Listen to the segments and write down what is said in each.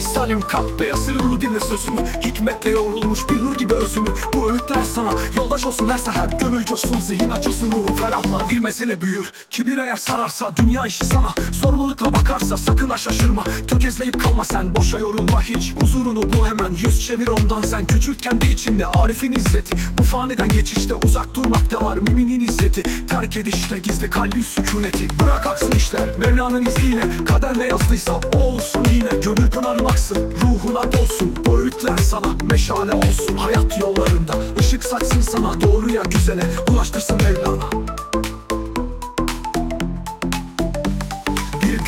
salim kalpte yasırır dinle sözümü. Hikmetle yoğrulmuş bir nur gibi özümü. Bu öğütler sana yoldaş olsun her seher Gönül coşsun. Zihin açılsın ruhu ferahla Bir mesele büyür. Kibir eğer sararsa Dünya işi sana. Sorumlulukla bakarsa Sakın ha şaşırma. Tökezleyip kalma sen Boşa yorulma hiç. Huzurunu bul hemen Yüz çevir ondan sen. Küçült kendi içinde Arif'in izzeti. Bu faniden geçişte Uzak durmakta var müminin izzeti. Terk edişte gizli kalbin sükuneti. Bırak aksın işler Mevla'nın izniyle. Kader ne yazdıysa o olsun yine. Gönül pınarın aksın ruhuna dolsun. Öğütler sana meşale olsun. Hayat yollarında ışık saçsın sana Doğruya güzele ulaştırsın Mevlana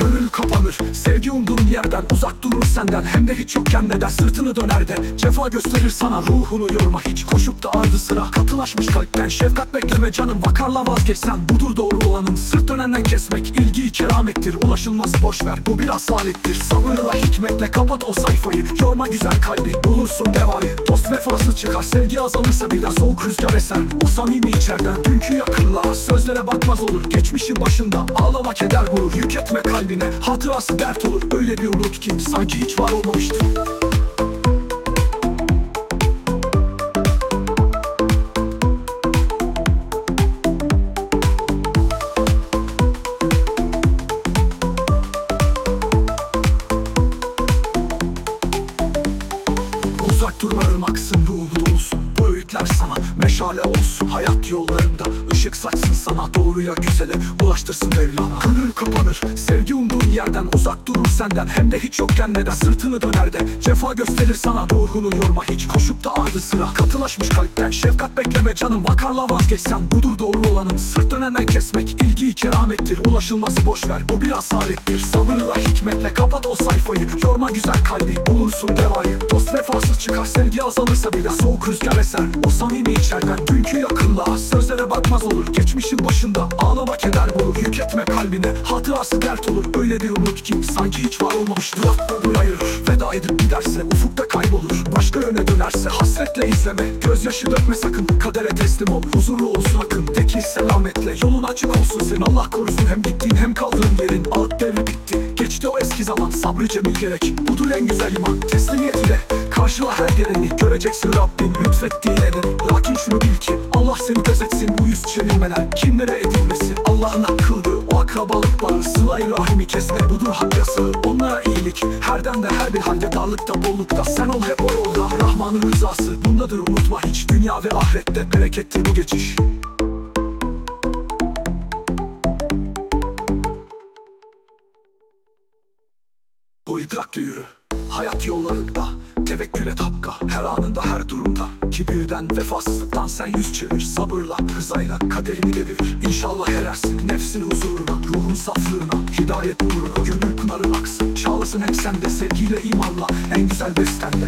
gönül kapanır. Sevgi umduğun yerden uzak durur senden. Hem de hiç yokken neden sırtını döner de. Cefa gösterir sana ruhunu yorma. Hiç Koşup da ardı sıra katılaşmış kalpten. Şefkat bekleme canım vakarla vazgeçsen. Budur doğru olanın. Sırt dönenden kesmek ilgiyi keramettir. Ulaşılmaz boş ver. Bu bir asalettir. Sabırla hikmetle kapat o sayfayı. Yorma güzel kalbi bulursun devayı. Dost vefasız çıkar sevgi azalırsa birden soğuk rüzgar eser. O samimi içerden dünkü yakınlığa Sözlere bakmaz olur. Geçmişin başında Ağlama keder vurur yük etme kalbine Hatırası dert olur. Öyle bir unut ki Sanki hiç var olmamıştı. Uzak durma ırmaksın ruhun olsun Bu öğütler sana meşale olsun Hayat yollarında. Işık saçsın sana Doğruya güzele ulaştırsın Mevlana. Gönül kapanır sevgi umduğun yerden Uzak durur senden. Hem de hiç yokken neden? Sırtını döner de cefa gösterir sana. Ruhunu yorma hiç koşup da ardı sıra. Katılaşmış kalpten şefkat bekleme canım. Vakarla vazgeçsen budur doğru olanın. Sırt dönenden kesmek ilgiyi keramettir Ulaşılması boş ver bu bir asalettir Sabırla hikmetle kapat o sayfayı. Yorma güzel kalbi bulursun devayı. Dost vefasız çıkar sevgi azalırsa bile. Soğuk rüzgar eser o samimi içerden Dünkü yakınlığa sözlere bakmaz olur. Geçmişin başında ağlama keder bulur Yük etme kalbine. Hatırası dert olur Öyle bir umut ki sanki hiç var olmamıştır Ömrü ayırır veda edip giderse Ufukta kaybolur. Başka yöne dönerse Hasretle izleme. Gözyaşı dökme sakın Kadere teslim ol. Huzurlu olsun akın Tekil selametle. Yolun açık olsun senin Allah korusun. Hem gittiğin hem kaldığın yerin Ağıt devri bitti. Geçti o eski zaman Sabrı cemil gerek. Budur en güzel iman Teslimiyet ile karşıla her geleni Göreceksin Rabbin lütfettiğini Lakin şunu bil ki Allah seni gözetsin Bu yüz çevirmeler. Kimlere edilmesi? Allah'ın o akrabalık bağı Sıla-i rahimi kesme budur hak yasağı Onlara iyilik herden de her bir halde Darlıkta bollukta. Sen ol hep o yolda Rahman'ın rızası. Bundadır unutma hiç Dünya ve ahirette berekettir bu geçiş. Bu idrakla yürü Hayat yollarında Tevekküle tapka. Her anında her durumda. Kibirden vefasızlıktan sen yüz çevir. Sabırla rızayla kaderini devirir İnşallah erersin nefsin huzuruna Ruhun saflığına Hidayet nuruna Gönül pınarın aksın. Çağlasın hep sende Sevgiyle imanla En güzel bestende